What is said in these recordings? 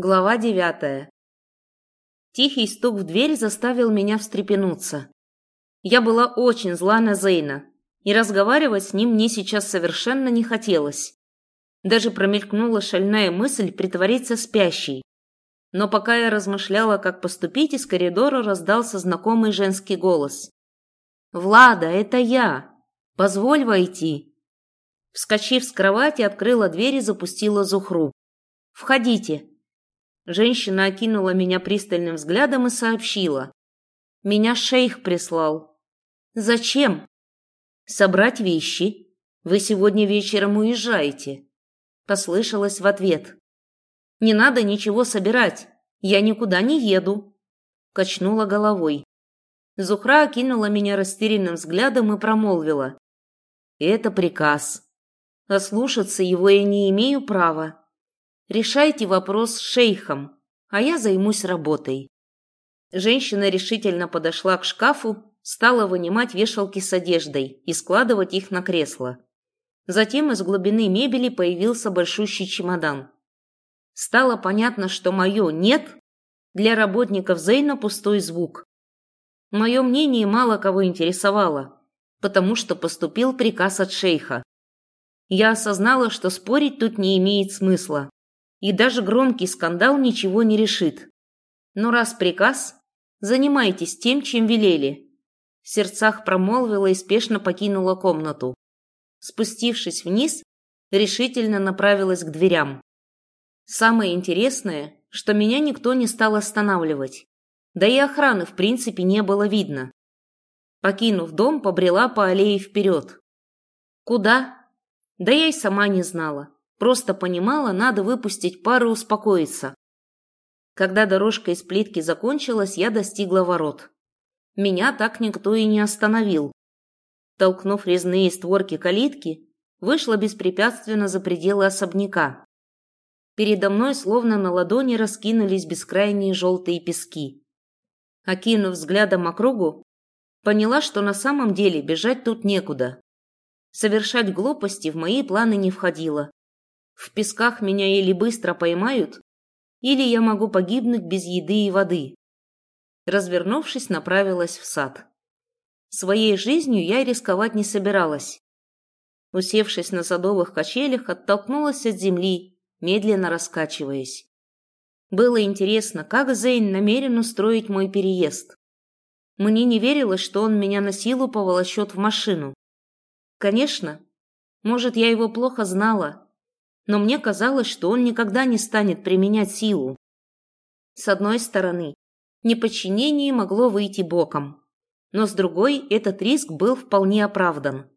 Глава девятая. Тихий стук в дверь заставил меня встрепенуться. Я была очень зла на Зейна, и разговаривать с ним мне сейчас совершенно не хотелось. Даже промелькнула шальная мысль притвориться спящей. Но пока я размышляла, как поступить, из коридора раздался знакомый женский голос. «Влада, это я! Позволь войти!» Вскочив с кровати, открыла дверь и запустила Зухру. «Входите!» Женщина окинула меня пристальным взглядом и сообщила. «Меня шейх прислал». «Зачем?» «Собрать вещи. Вы сегодня вечером уезжаете». Послышалось в ответ. «Не надо ничего собирать. Я никуда не еду». Качнула головой. Зухра окинула меня растерянным взглядом и промолвила. «Это приказ. Ослушаться его я не имею права. Решайте вопрос с шейхом, а я займусь работой. Женщина решительно подошла к шкафу, стала вынимать вешалки с одеждой и складывать их на кресло. Затем из глубины мебели появился большущий чемодан. Стало понятно, что мое «нет» для работников Зейна пустой звук. Мое мнение мало кого интересовало, потому что поступил приказ от шейха. Я осознала, что спорить тут не имеет смысла и даже громкий скандал ничего не решит. Но раз приказ, занимайтесь тем, чем велели. В сердцах промолвила и спешно покинула комнату. Спустившись вниз, решительно направилась к дверям. Самое интересное, что меня никто не стал останавливать. Да и охраны в принципе не было видно. Покинув дом, побрела по аллее вперед. Куда? Да я и сама не знала. Просто понимала, надо выпустить пару успокоиться. Когда дорожка из плитки закончилась, я достигла ворот. Меня так никто и не остановил. Толкнув резные створки калитки, вышла беспрепятственно за пределы особняка. Передо мной словно на ладони раскинулись бескрайние желтые пески. Окинув взглядом округу, поняла, что на самом деле бежать тут некуда. Совершать глупости в мои планы не входило. В песках меня или быстро поймают, или я могу погибнуть без еды и воды. Развернувшись, направилась в сад. Своей жизнью я рисковать не собиралась. Усевшись на садовых качелях, оттолкнулась от земли, медленно раскачиваясь. Было интересно, как Зейн намерен устроить мой переезд. Мне не верилось, что он меня на силу поволочет в машину. Конечно, может, я его плохо знала, но мне казалось, что он никогда не станет применять силу. С одной стороны, неподчинение могло выйти боком, но с другой этот риск был вполне оправдан.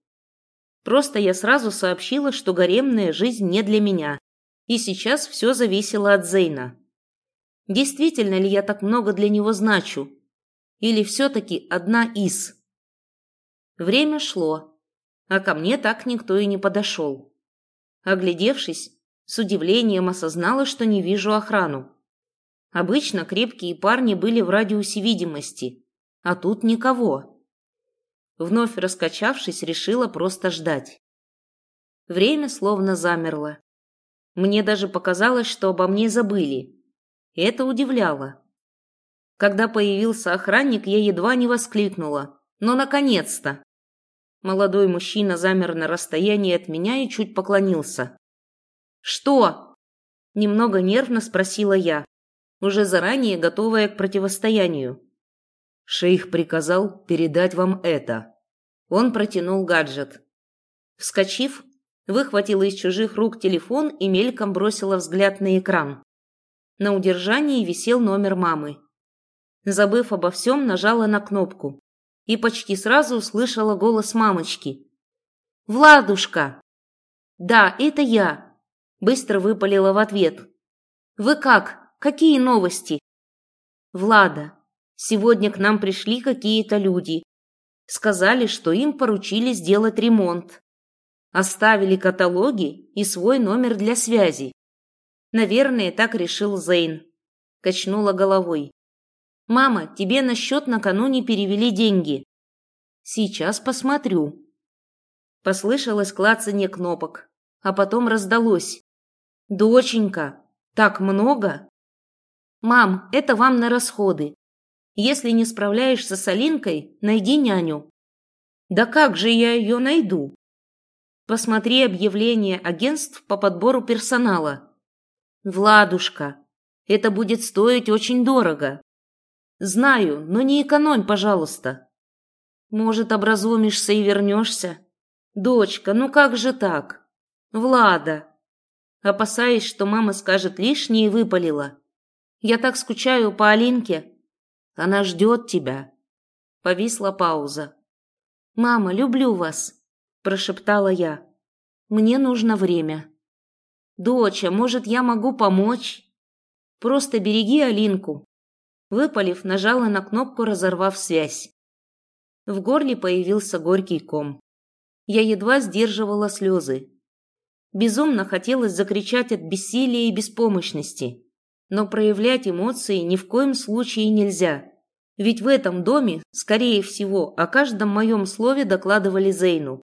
Просто я сразу сообщила, что гаремная жизнь не для меня, и сейчас все зависело от Зейна. Действительно ли я так много для него значу? Или все-таки одна из? Время шло, а ко мне так никто и не подошел. Оглядевшись, с удивлением осознала, что не вижу охрану. Обычно крепкие парни были в радиусе видимости, а тут никого. Вновь раскачавшись, решила просто ждать. Время словно замерло. Мне даже показалось, что обо мне забыли. Это удивляло. Когда появился охранник, я едва не воскликнула. «Ну, наконец-то!» Молодой мужчина замер на расстоянии от меня и чуть поклонился. «Что?» – немного нервно спросила я, уже заранее готовая к противостоянию. «Шейх приказал передать вам это». Он протянул гаджет. Вскочив, выхватила из чужих рук телефон и мельком бросила взгляд на экран. На удержании висел номер мамы. Забыв обо всем, нажала на кнопку и почти сразу услышала голос мамочки. «Владушка!» «Да, это я!» Быстро выпалила в ответ. «Вы как? Какие новости?» «Влада, сегодня к нам пришли какие-то люди. Сказали, что им поручили сделать ремонт. Оставили каталоги и свой номер для связи. Наверное, так решил Зейн. Качнула головой. «Мама, тебе на счет накануне перевели деньги». «Сейчас посмотрю». Послышалось клацанье кнопок, а потом раздалось. «Доченька, так много?» «Мам, это вам на расходы. Если не справляешься с Алинкой, найди няню». «Да как же я ее найду?» «Посмотри объявление агентств по подбору персонала». «Владушка, это будет стоить очень дорого». «Знаю, но не экономь, пожалуйста». «Может, образумишься и вернешься?» «Дочка, ну как же так?» «Влада!» Опасаясь, что мама скажет лишнее, выпалила. «Я так скучаю по Алинке. Она ждет тебя». Повисла пауза. «Мама, люблю вас», – прошептала я. «Мне нужно время». «Доча, может, я могу помочь?» «Просто береги Алинку». Выпалив, нажала на кнопку, разорвав связь. В горле появился горький ком. Я едва сдерживала слезы. Безумно хотелось закричать от бессилия и беспомощности. Но проявлять эмоции ни в коем случае нельзя. Ведь в этом доме, скорее всего, о каждом моем слове докладывали Зейну.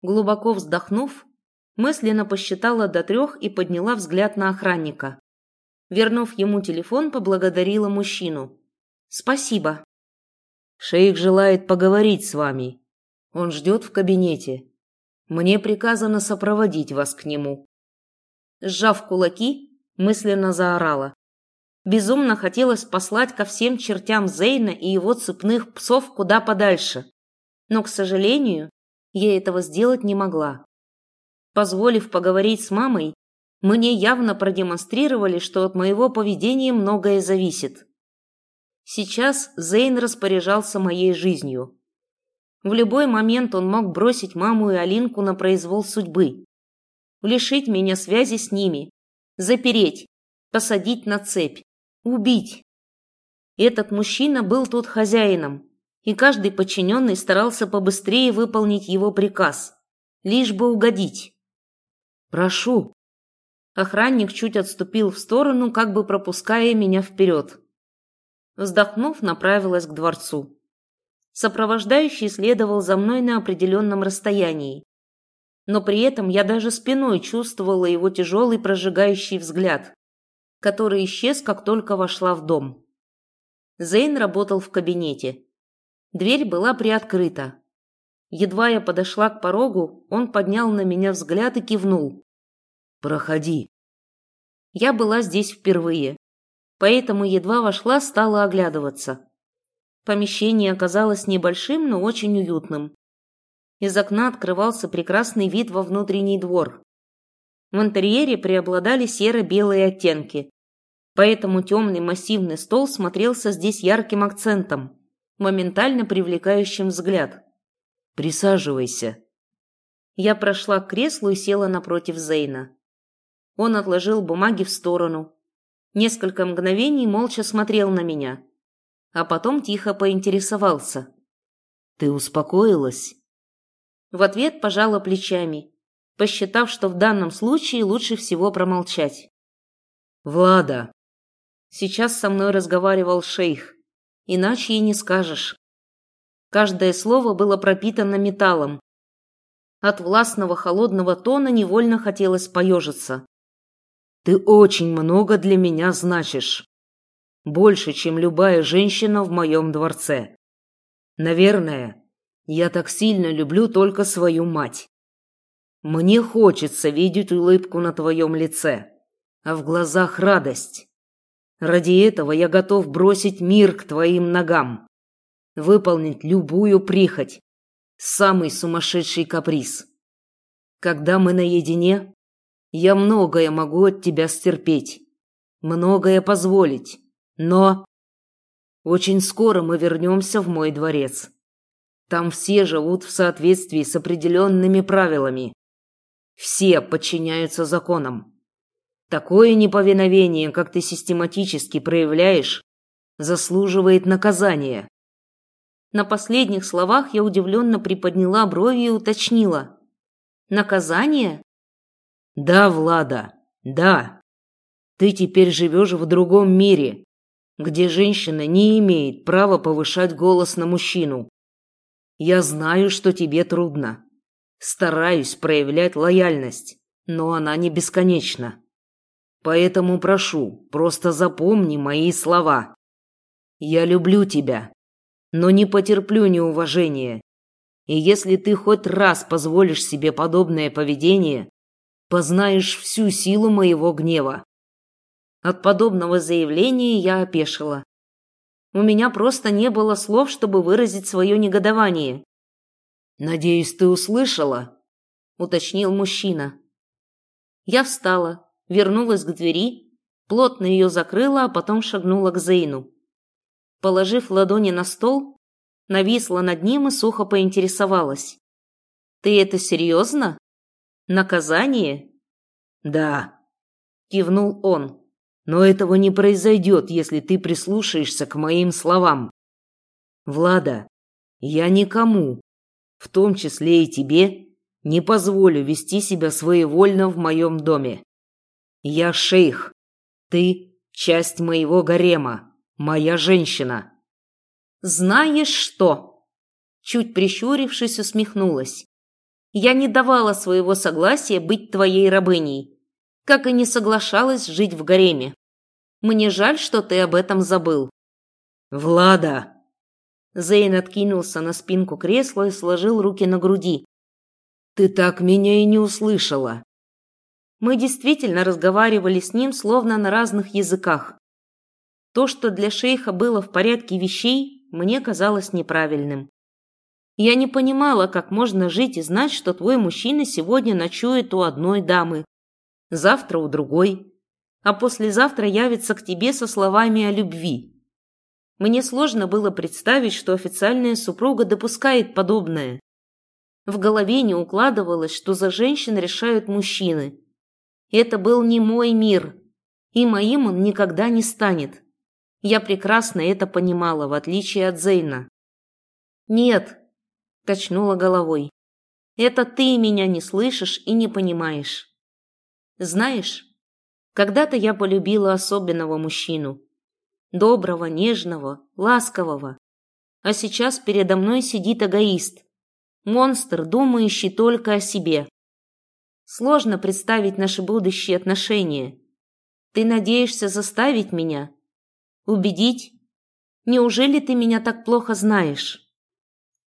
Глубоко вздохнув, мысленно посчитала до трех и подняла взгляд на охранника. Вернув ему телефон, поблагодарила мужчину. «Спасибо». «Шейх желает поговорить с вами», он ждет в кабинете. Мне приказано сопроводить вас к нему». Сжав кулаки, мысленно заорала. Безумно хотелось послать ко всем чертям Зейна и его цепных псов куда подальше. Но, к сожалению, я этого сделать не могла. Позволив поговорить с мамой, мне явно продемонстрировали, что от моего поведения многое зависит. Сейчас Зейн распоряжался моей жизнью. В любой момент он мог бросить маму и Алинку на произвол судьбы. Лишить меня связи с ними. Запереть. Посадить на цепь. Убить. Этот мужчина был тут хозяином, и каждый подчиненный старался побыстрее выполнить его приказ, лишь бы угодить. «Прошу». Охранник чуть отступил в сторону, как бы пропуская меня вперед. Вздохнув, направилась к дворцу. Сопровождающий следовал за мной на определенном расстоянии. Но при этом я даже спиной чувствовала его тяжелый прожигающий взгляд, который исчез, как только вошла в дом. Зейн работал в кабинете. Дверь была приоткрыта. Едва я подошла к порогу, он поднял на меня взгляд и кивнул. «Проходи». Я была здесь впервые, поэтому едва вошла, стала оглядываться. Помещение оказалось небольшим, но очень уютным. Из окна открывался прекрасный вид во внутренний двор. В интерьере преобладали серо-белые оттенки, поэтому темный массивный стол смотрелся здесь ярким акцентом, моментально привлекающим взгляд. «Присаживайся». Я прошла к креслу и села напротив Зейна. Он отложил бумаги в сторону. Несколько мгновений молча смотрел на меня а потом тихо поинтересовался. «Ты успокоилась?» В ответ пожала плечами, посчитав, что в данном случае лучше всего промолчать. «Влада!» Сейчас со мной разговаривал шейх, иначе и не скажешь. Каждое слово было пропитано металлом. От властного холодного тона невольно хотелось поежиться. «Ты очень много для меня значишь. Больше, чем любая женщина в моем дворце. Наверное, я так сильно люблю только свою мать. Мне хочется видеть улыбку на твоем лице, а в глазах радость. Ради этого я готов бросить мир к твоим ногам, выполнить любую прихоть, самый сумасшедший каприз. Когда мы наедине, я многое могу от тебя стерпеть, многое позволить, но очень скоро мы вернемся в мой дворец. Там все живут в соответствии с определенными правилами. Все подчиняются законам. Такое неповиновение, как ты систематически проявляешь, заслуживает наказания. На последних словах я удивленно приподняла брови и уточнила. Наказание? Да, Влада, да. Ты теперь живешь в другом мире, где женщина не имеет права повышать голос на мужчину. Я знаю, что тебе трудно. Стараюсь проявлять лояльность, но она не бесконечна. Поэтому прошу, просто запомни мои слова. Я люблю тебя, но не потерплю неуважения. И если ты хоть раз позволишь себе подобное поведение, познаешь всю силу моего гнева. От подобного заявления я опешила. У меня просто не было слов, чтобы выразить свое негодование. «Надеюсь, ты услышала?» — уточнил мужчина. Я встала, вернулась к двери, плотно ее закрыла, а потом шагнула к Зейну. Положив ладони на стол, нависла над ним и сухо поинтересовалась. «Ты это серьезно? Наказание?» «Да», — кивнул он. «Но этого не произойдет, если ты прислушаешься к моим словам. Влада, я никому, в том числе и тебе, не позволю вести себя своевольно в моем доме. Я шейх, ты – часть моего гарема, моя женщина». «Знаешь что?» Чуть прищурившись, усмехнулась. «Я не давала своего согласия быть твоей рабыней, как и не соглашалась жить в гареме. Мне жаль, что ты об этом забыл». «Влада!» Зейн откинулся на спинку кресла и сложил руки на груди. «Ты так меня и не услышала». Мы действительно разговаривали с ним словно на разных языках. То, что для шейха было в порядке вещей, мне казалось неправильным. Я не понимала, как можно жить и знать, что твой мужчина сегодня ночует у одной дамы, завтра у другой, а послезавтра явится к тебе со словами о любви. Мне сложно было представить, что официальная супруга допускает подобное. В голове не укладывалось, что за женщин решают мужчины. Это был не мой мир, и моим он никогда не станет. Я прекрасно это понимала, в отличие от Зейна. «Нет», – качнула головой, – «это ты меня не слышишь и не понимаешь. Знаешь, когда-то я полюбила особенного мужчину. Доброго, нежного, ласкового. А сейчас передо мной сидит эгоист. Монстр, думающий только о себе. Сложно представить наши будущие отношения. Ты надеешься заставить меня, Убедить? Неужели ты меня так плохо знаешь?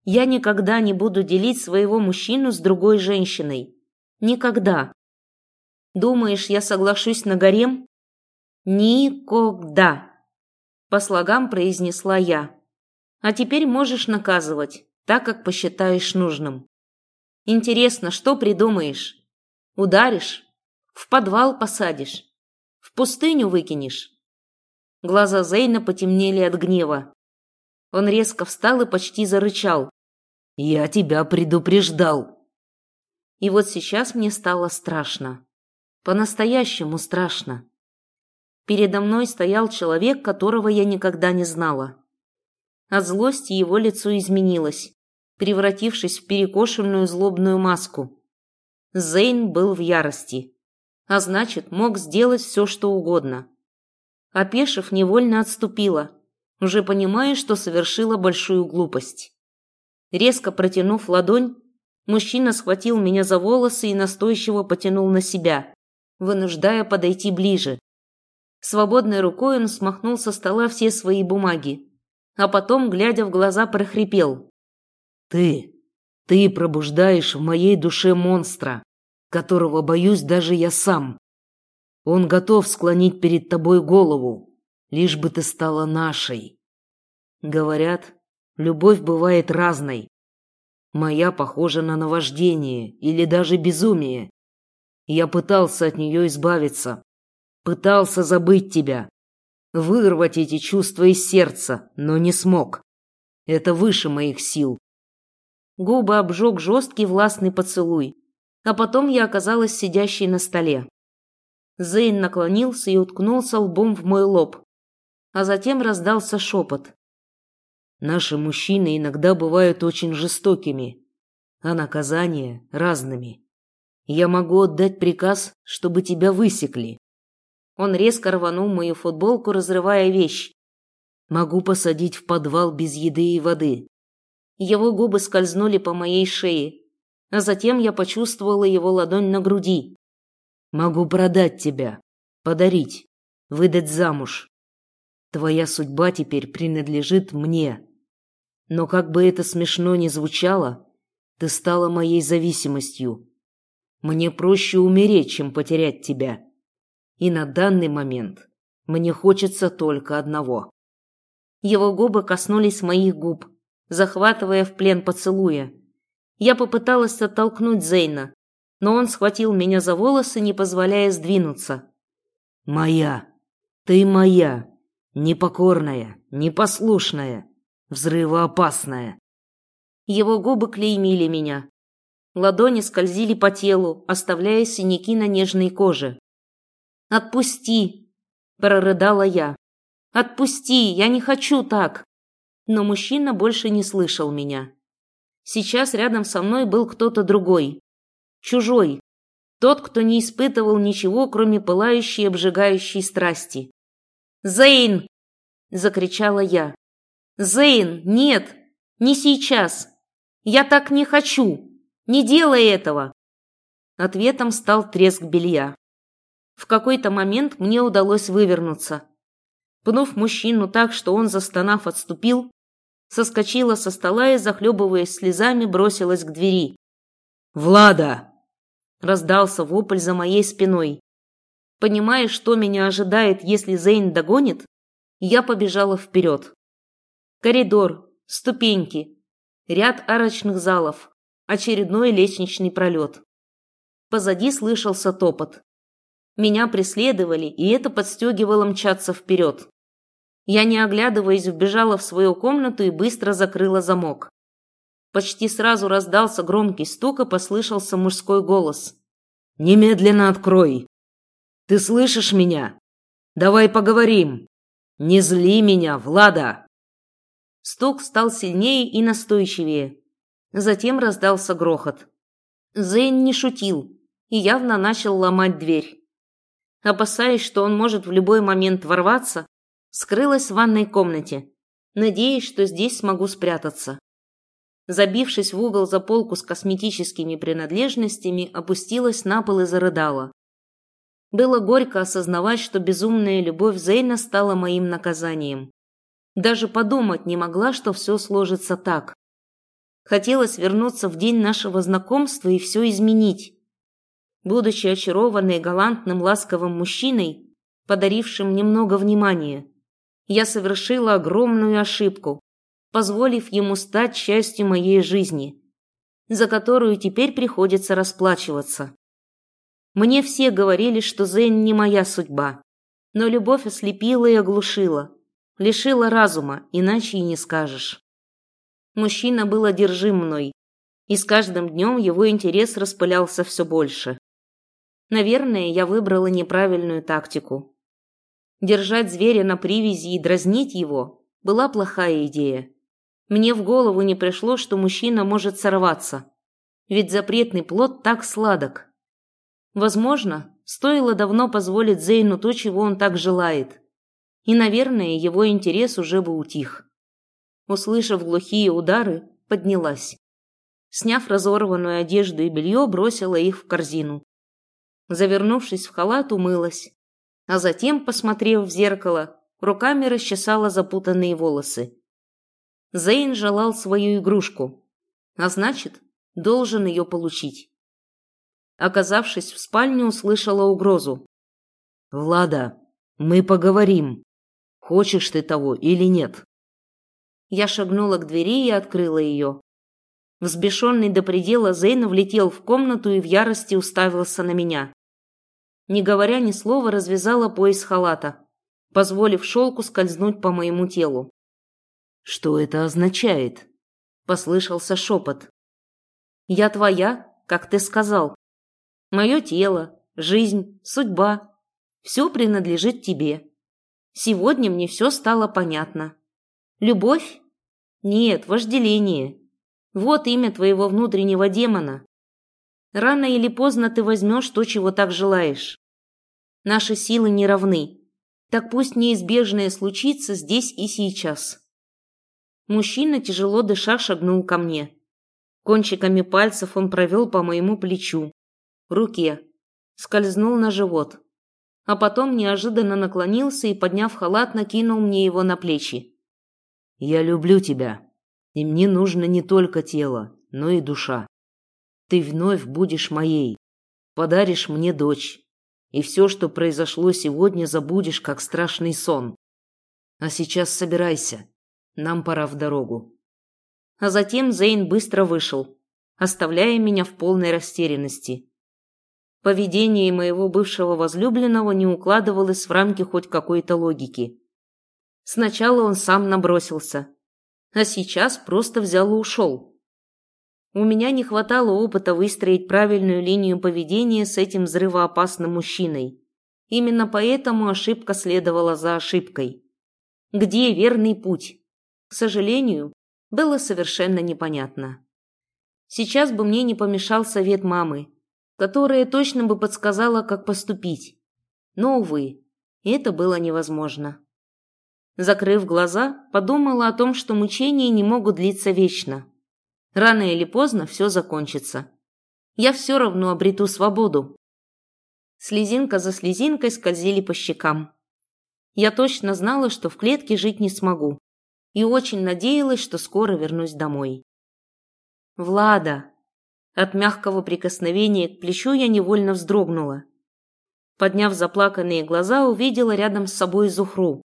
Я никогда не буду делить своего мужчину с другой женщиной. Никогда. Думаешь, я соглашусь на гарем? Никогда. По слогам произнесла я. А теперь можешь наказывать, так как посчитаешь нужным. Интересно, что придумаешь? Ударишь? В подвал посадишь? В пустыню выкинешь? Глаза Зейна потемнели от гнева. Он резко встал и почти зарычал. «Я тебя предупреждал!» И вот сейчас мне стало страшно. По-настоящему страшно. Передо мной стоял человек, которого я никогда не знала. От злости его лицо изменилось, превратившись в перекошенную злобную маску. Зейн был в ярости, а значит, мог сделать все, что угодно. Опешив, невольно отступила, уже понимая, что совершила большую глупость. Резко протянув ладонь, мужчина схватил меня за волосы и настойчиво потянул на себя, вынуждая подойти ближе. Свободной рукой он смахнул со стола все свои бумаги, а потом, глядя в глаза, прохрипел. «Ты, ты пробуждаешь в моей душе монстра, которого боюсь даже я сам. Он готов склонить перед тобой голову, лишь бы ты стала нашей. Говорят, любовь бывает разной. Моя похожа на наваждение или даже безумие. Я пытался от нее избавиться, пытался забыть тебя, вырвать эти чувства из сердца, но не смог. Это выше моих сил. Губы обжег жесткий властный поцелуй, а потом я оказалась сидящей на столе. Зейн наклонился и уткнулся лбом в мой лоб. А затем раздался шепот. Наши мужчины иногда бывают очень жестокими, а наказания разными. Я могу отдать приказ, чтобы тебя высекли. Он резко рванул мою футболку, разрывая вещь. Могу посадить в подвал без еды и воды. Его губы скользнули по моей шее, а затем я почувствовала его ладонь на груди. Могу продать тебя. Подарить. Выдать замуж. Твоя судьба теперь принадлежит мне. Но как бы это смешно ни звучало, ты стала моей зависимостью. Мне проще умереть, чем потерять тебя. И на данный момент мне хочется только одного. Его губы коснулись моих губ, захватывая в плен поцелуя. Я попыталась оттолкнуть Зейна, но он схватил меня за волосы, не позволяя сдвинуться. «Моя! Ты моя! Непокорная, непослушная, взрывоопасная!» Его губы клеймили меня. Ладони скользили по телу, оставляя синяки на нежной коже. «Отпусти!» – прорыдала я. «Отпусти! Я не хочу так!» Но мужчина больше не слышал меня. Сейчас рядом со мной был кто-то другой. Чужой. Тот, кто не испытывал ничего, кроме пылающей обжигающей страсти. «Зейн!» – закричала я. «Зейн, нет! Не сейчас! Я так не хочу! Не делай этого!» Ответом стал треск белья. В какой-то момент мне удалось вывернуться. Пнув мужчину так, что он, застонав, отступил, соскочила со стола и, захлебываясь слезами, бросилась к двери. «Влада!» – раздался вопль за моей спиной. Понимая, что меня ожидает, если Зейн догонит, я побежала вперед. Коридор, ступеньки, ряд арочных залов, очередной лестничный пролет. Позади слышался топот. Меня преследовали, и это подстегивало мчаться вперед. Я, не оглядываясь, вбежала в свою комнату и быстро закрыла замок. Почти сразу раздался громкий стук и послышался мужской голос. «Немедленно открой! Ты слышишь меня? Давай поговорим! Не зли меня, Влада!» Стук стал сильнее и настойчивее. Затем раздался грохот. Зейн не шутил и явно начал ломать дверь опасаясь, что он может в любой момент ворваться, скрылась в ванной комнате, надеясь, что здесь смогу спрятаться. Забившись в угол за полку с косметическими принадлежностями, опустилась на пол и зарыдала. Было горько осознавать, что безумная любовь Зейна стала моим наказанием. Даже подумать не могла, что все сложится так. Хотелось вернуться в день нашего знакомства и все изменить. Будучи очарованной галантным ласковым мужчиной, подарившим немного внимания, я совершила огромную ошибку, позволив ему стать частью моей жизни, за которую теперь приходится расплачиваться. Мне все говорили, что Зейн не моя судьба, но любовь ослепила и оглушила, лишила разума, иначе и не скажешь. Мужчина был одержим мной, и с каждым днем его интерес распылялся все больше. Наверное, я выбрала неправильную тактику. Держать зверя на привязи и дразнить его была плохая идея. Мне в голову не пришло, что мужчина может сорваться. Ведь запретный плод так сладок. Возможно, стоило давно позволить Зейну то, чего он так желает. И, наверное, его интерес уже бы утих. Услышав глухие удары, поднялась. Сняв разорванную одежду и белье, бросила их в корзину. Завернувшись в халат, умылась. А затем, посмотрев в зеркало, руками расчесала запутанные волосы. Зейн желал свою игрушку, а значит, должен ее получить. Оказавшись в спальне, услышала угрозу. «Влада, мы поговорим. Хочешь ты того или нет?» Я шагнула к двери и открыла ее. Взбешенный до предела Зейн влетел в комнату и в ярости уставился на меня не говоря ни слова, развязала пояс халата, позволив шелку скользнуть по моему телу. «Что это означает?» – послышался шепот. «Я твоя, как ты сказал. Мое тело, жизнь, судьба – все принадлежит тебе. Сегодня мне все стало понятно. Любовь? Нет, вожделение. Вот имя твоего внутреннего демона. Рано или поздно ты возьмешь то, чего так желаешь. Наши силы не равны. Так пусть неизбежное случится здесь и сейчас. Мужчина, тяжело дыша, шагнул ко мне. Кончиками пальцев он провел по моему плечу, руке, скользнул на живот, а потом неожиданно наклонился и, подняв халат, накинул мне его на плечи. «Я люблю тебя, и мне нужно не только тело, но и душа. Ты вновь будешь моей, подаришь мне дочь, и все, что произошло сегодня, забудешь, как страшный сон. А сейчас собирайся, нам пора в дорогу». А затем Зейн быстро вышел, оставляя меня в полной растерянности. Поведение моего бывшего возлюбленного не укладывалось в рамки хоть какой-то логики. Сначала он сам набросился, а сейчас просто взял и ушел. У меня не хватало опыта выстроить правильную линию поведения с этим взрывоопасным мужчиной. Именно поэтому ошибка следовала за ошибкой. Где верный путь? К сожалению, было совершенно непонятно. Сейчас бы мне не помешал совет мамы, которая точно бы подсказала, как поступить. Но, увы, это было невозможно. Закрыв глаза, подумала о том, что мучения не могут длиться вечно. Рано или поздно все закончится. Я все равно обрету свободу. Слезинка за слезинкой скользили по щекам. Я точно знала, что в клетке жить не смогу. И очень надеялась, что скоро вернусь домой. «Влада!» От мягкого прикосновения к плечу я невольно вздрогнула. Подняв заплаканные глаза, увидела рядом с собой Зухру.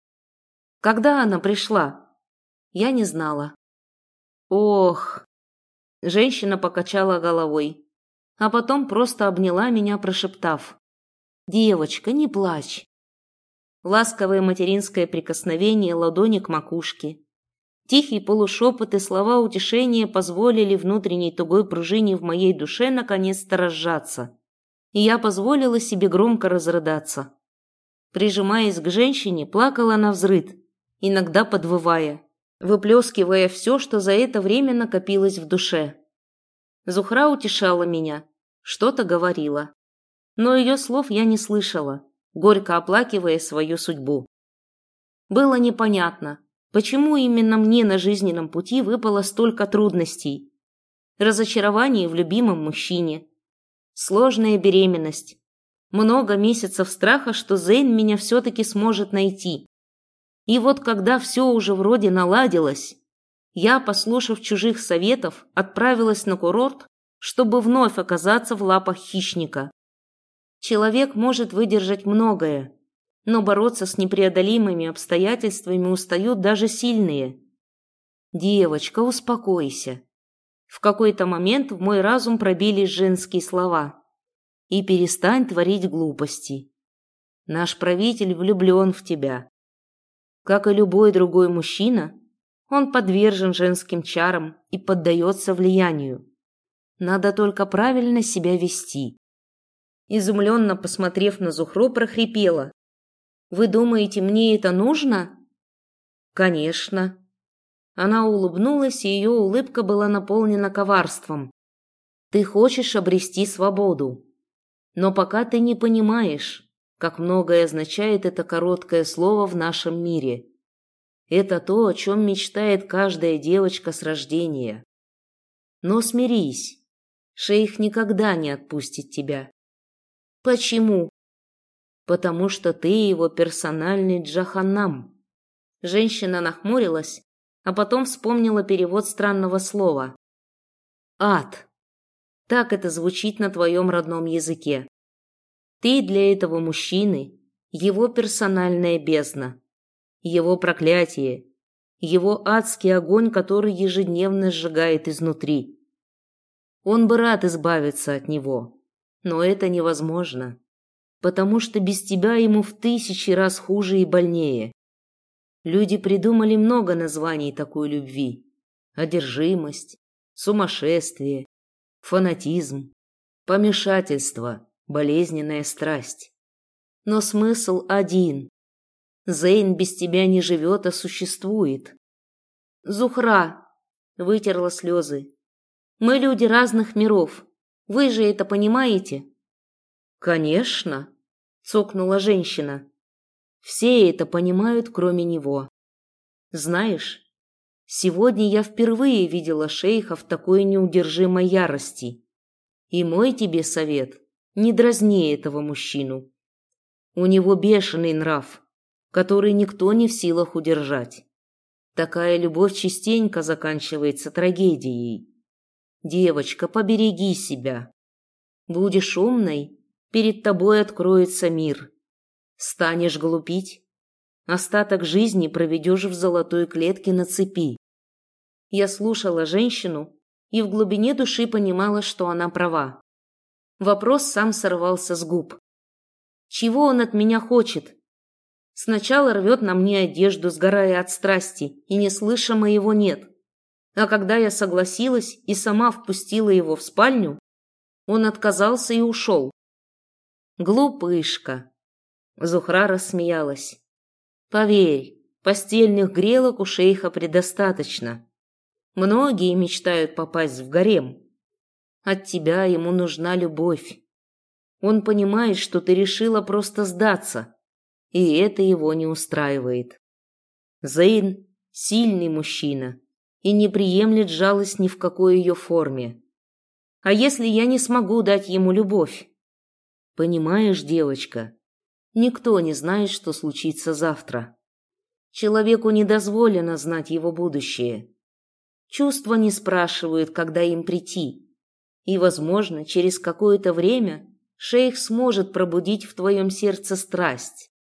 Когда она пришла? Я не знала. Ох! Женщина покачала головой, а потом просто обняла меня, прошептав. «Девочка, не плачь!» Ласковое материнское прикосновение ладони к макушке, Тихий полушепот и слова утешения позволили внутренней тугой пружине в моей душе наконец-то разжаться. И я позволила себе громко разрыдаться. Прижимаясь к женщине, плакала на взрыд, иногда подвывая, выплескивая все, что за это время накопилось в душе. Зухра утешала меня, что-то говорила. Но ее слов я не слышала, горько оплакивая свою судьбу. Было непонятно, Почему именно мне на жизненном пути выпало столько трудностей? Разочарование в любимом мужчине. Сложная беременность. Много месяцев страха, что Зейн меня все-таки сможет найти. И вот когда все уже вроде наладилось, я, послушав чужих советов, отправилась на курорт, чтобы вновь оказаться в лапах хищника. Человек может выдержать многое, но бороться с непреодолимыми обстоятельствами устают даже сильные. «Девочка, успокойся». В какой-то момент в мой разум пробились женские слова. «И перестань творить глупости. Наш правитель влюблен в тебя. Как и любой другой мужчина, он подвержен женским чарам и поддается влиянию. Надо только правильно себя вести». Изумленно посмотрев на Зухру, прохрипела. Вы думаете, мне это нужно? Конечно. Она улыбнулась, и ее улыбка была наполнена коварством. Ты хочешь обрести свободу. Но пока ты не понимаешь, как многое означает это короткое слово в нашем мире. Это то, о чем мечтает каждая девочка с рождения. Но смирись, шейх никогда не отпустит тебя. Почему? Потому что ты его персональный Джаханам. Женщина нахмурилась, а потом вспомнила перевод странного слова. Ад. Так это звучит на твоем родном языке. Ты для этого мужчины его персональная бездна, его проклятие, его адский огонь, который ежедневно сжигает изнутри. Он бы рад избавиться от него, но это невозможно потому что без тебя ему в тысячи раз хуже и больнее. Люди придумали много названий такой любви. Одержимость, сумасшествие, фанатизм, помешательство, болезненная страсть. Но смысл один. Зейн без тебя не живет, а существует. Зухра вытерла слезы. Мы люди разных миров. Вы же это понимаете? «Конечно», — цокнула женщина. «Все это понимают, кроме него. Знаешь, сегодня я впервые видела шейха в такой неудержимой ярости. И мой тебе совет — не дразни этого мужчину. У него бешеный нрав, который никто не в силах удержать. Такая любовь частенько заканчивается трагедией. Девочка, побереги себя. Будешь умной, перед тобой откроется мир. Станешь глупить, остаток жизни проведешь в золотой клетке на цепи. Я слушала женщину и в глубине души понимала, что она права. Вопрос сам сорвался с губ. Чего он от меня хочет? Сначала рвет на мне одежду, сгорая от страсти, и не слыша моего «нет». А когда я согласилась и сама впустила его в спальню, он отказался и ушел. Глупышка. Зухра рассмеялась. Поверь, постельных грелок у шейха предостаточно. Многие мечтают попасть в гарем. От тебя ему нужна любовь. Он понимает, что ты решила просто сдаться, и это его не устраивает. Зейн – сильный мужчина и не приемлет жалость ни в какой ее форме. А если я не смогу дать ему любовь? Понимаешь, девочка, никто не знает, что случится завтра. Человеку не дозволено знать его будущее. Чувства не спрашивают, когда им прийти. И, возможно, через какое-то время шейх сможет пробудить в твоем сердце страсть.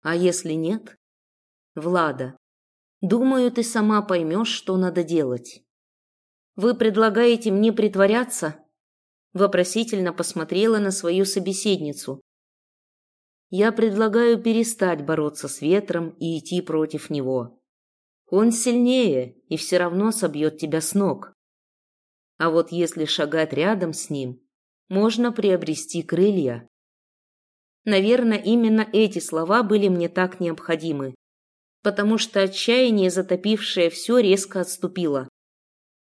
А если нет? Влада, думаю, ты сама поймешь, что надо делать. Вы предлагаете мне притворяться? Вопросительно посмотрела на свою собеседницу. Я предлагаю перестать бороться с ветром и идти против него. Он сильнее и все равно собьет тебя с ног. А вот если шагать рядом с ним, можно приобрести крылья. Наверное, именно эти слова были мне так необходимы, потому что отчаяние, затопившее все, резко отступило.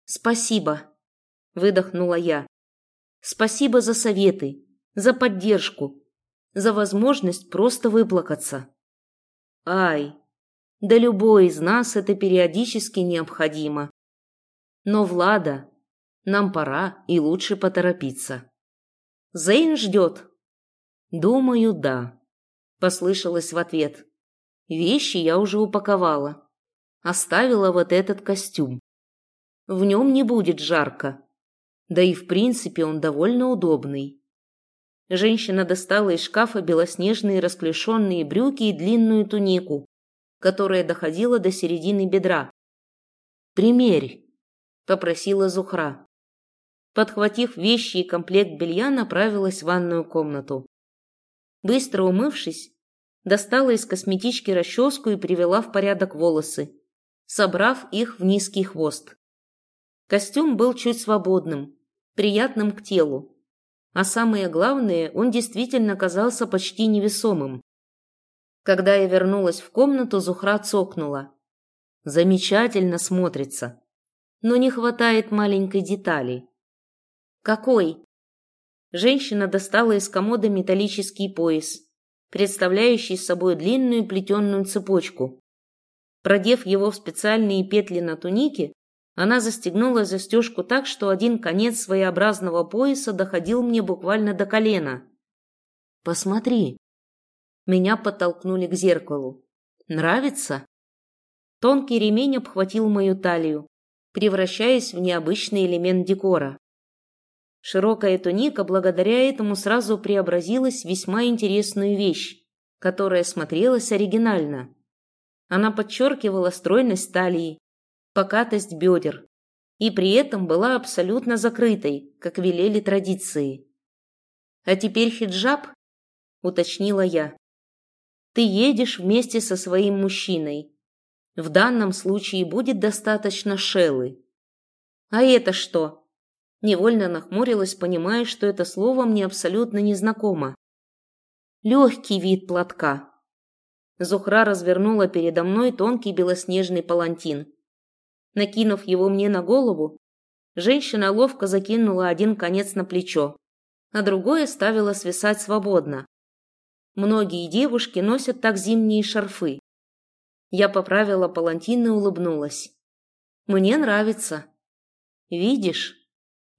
«Спасибо», – выдохнула я. «Спасибо за советы, за поддержку, за возможность просто выплакаться». «Ай, да любой из нас это периодически необходимо. Но, Влада, нам пора и лучше поторопиться. Зейн ждет. Думаю, да. Послышалось в ответ. Вещи я уже упаковала. Оставила вот этот костюм. В нем не будет жарко. Да и в принципе он довольно удобный. Женщина достала из шкафа белоснежные расклешенные брюки и длинную тунику, которая доходила до середины бедра. «Примерь», – попросила Зухра. Подхватив вещи и комплект белья, направилась в ванную комнату. Быстро умывшись, достала из косметички расческу и привела в порядок волосы, собрав их в низкий хвост. Костюм был чуть свободным, приятным к телу, а самое главное, он действительно казался почти невесомым. Когда я вернулась в комнату, Зухра цокнула. Замечательно смотрится. Но не хватает маленькой детали. Какой? Женщина достала из комода металлический пояс, представляющий собой длинную плетеную цепочку. Продев его в специальные петли на тунике, она застегнула застежку так, что один конец своеобразного пояса доходил мне буквально до колена. «Посмотри!» Меня подтолкнули к зеркалу. Нравится? Тонкий ремень обхватил мою талию, превращаясь в необычный элемент декора. Широкая туника благодаря этому сразу преобразилась в весьма интересную вещь, которая смотрелась оригинально. Она подчеркивала стройность талии, покатость бедер и при этом была абсолютно закрытой, как велели традиции. «А теперь хиджаб?» – уточнила я. Ты едешь вместе со своим мужчиной. В данном случае будет достаточно шелы. А это что? Невольно нахмурилась, понимая, что это слово мне абсолютно незнакомо. Легкий вид платка. Зухра развернула передо мной тонкий белоснежный палантин. Накинув его мне на голову, женщина ловко закинула один конец на плечо, а другой оставила свисать свободно, Многие девушки носят так зимние шарфы. Я поправила палантин и улыбнулась. Мне нравится. Видишь,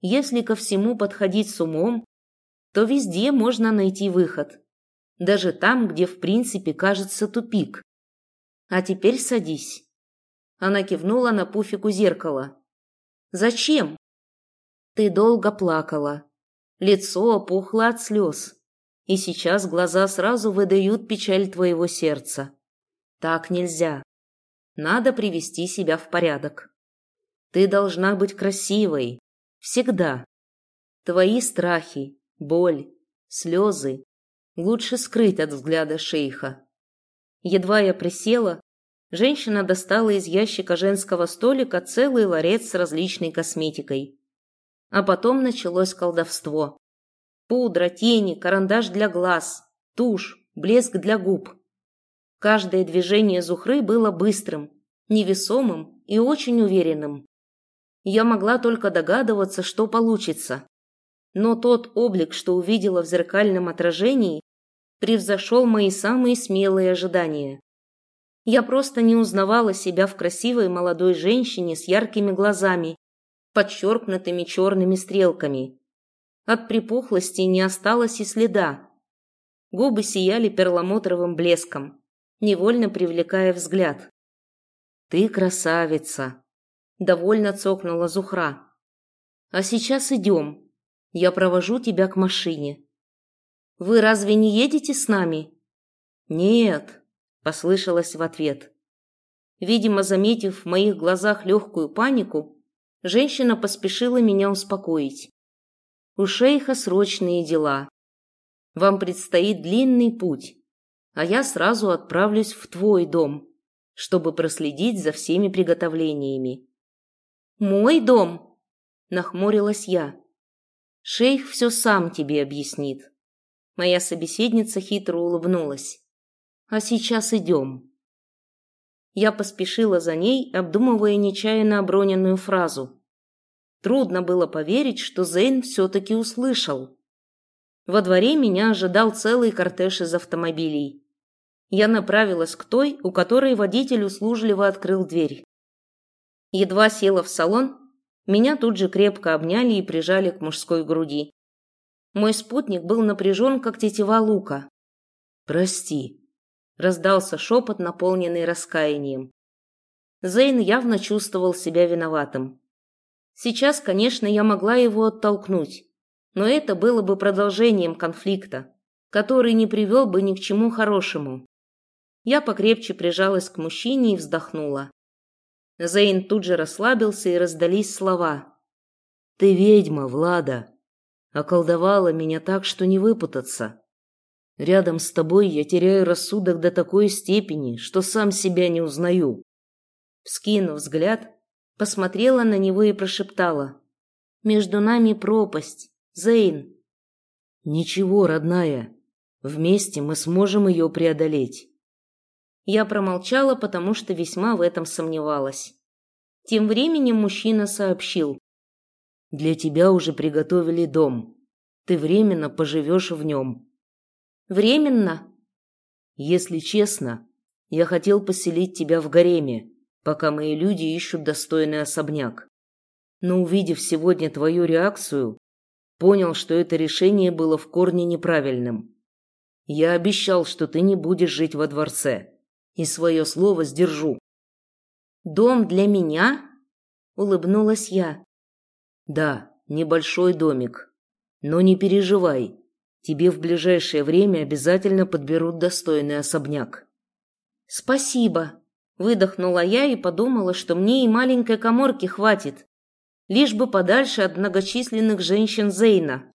если ко всему подходить с умом, то везде можно найти выход. даже там, где в принципе кажется тупик. А теперь садись. Она кивнула на пуфику зеркала. Зачем? Ты долго плакала. Лицо опухло от слез. И сейчас глаза сразу выдают печаль твоего сердца. Так нельзя. Надо привести себя в порядок. Ты должна быть красивой. Всегда. Твои страхи, боль, слезы лучше скрыть от взгляда шейха. Едва я присела, женщина достала из ящика женского столика целый ларец с различной косметикой. А потом началось колдовство. Пудра, тени, карандаш для глаз, тушь, блеск для губ. Каждое движение Зухры было быстрым, невесомым и очень уверенным. Я могла только догадываться, что получится. Но тот облик, что увидела в зеркальном отражении, превзошел мои самые смелые ожидания. Я просто не узнавала себя в красивой молодой женщине с яркими глазами, подчеркнутыми черными стрелками. От припухлости не осталось и следа. Губы сияли перламутровым блеском, невольно привлекая взгляд. «Ты красавица!» Довольно цокнула Зухра. А сейчас идем. Я провожу тебя к машине. Вы разве не едете с нами? Нет, послышалось в ответ. Видимо, заметив в моих глазах легкую панику, женщина поспешила меня успокоить. У шейха срочные дела. Вам предстоит длинный путь, а я сразу отправлюсь в твой дом, чтобы проследить за всеми приготовлениями. «Мой дом?» – нахмурилась я. «Шейх все сам тебе объяснит». Моя собеседница хитро улыбнулась. «А сейчас идем». Я поспешила за ней, обдумывая нечаянно оброненную фразу. Трудно было поверить, что Зейн все-таки услышал. Во дворе меня ожидал целый кортеж из автомобилей. Я направилась к той, у которой водитель услужливо открыл дверь. Едва села в салон, меня тут же крепко обняли и прижали к мужской груди. Мой спутник был напряжен, как тетива лука. «Прости», — раздался шепот, наполненный раскаянием. Зейн явно чувствовал себя виноватым. Сейчас, конечно, я могла его оттолкнуть, но это было бы продолжением конфликта, который не привел бы ни к чему хорошему. Я покрепче прижалась к мужчине и вздохнула. Зейн тут же расслабился и раздались слова. «Ты ведьма, Влада. Околдовала меня так, что не выпутаться. Рядом с тобой я теряю рассудок до такой степени, что сам себя не узнаю». Вскинув взгляд, посмотрела на него и прошептала. «Между нами пропасть, Зейн». «Ничего, родная. Вместе мы сможем ее преодолеть». Я промолчала, потому что весьма в этом сомневалась. Тем временем мужчина сообщил. «Для тебя уже приготовили дом. Ты временно поживешь в нем». «Временно?» «Если честно, я хотел поселить тебя в гареме, пока мои люди ищут достойный особняк. Но увидев сегодня твою реакцию, понял, что это решение было в корне неправильным. Я обещал, что ты не будешь жить во дворце и свое слово сдержу. «Дом для меня?» – улыбнулась я. «Да, небольшой домик. Но не переживай, тебе в ближайшее время обязательно подберут достойный особняк». «Спасибо», – выдохнула я и подумала, что мне и маленькой коморки хватит, лишь бы подальше от многочисленных женщин Зейна.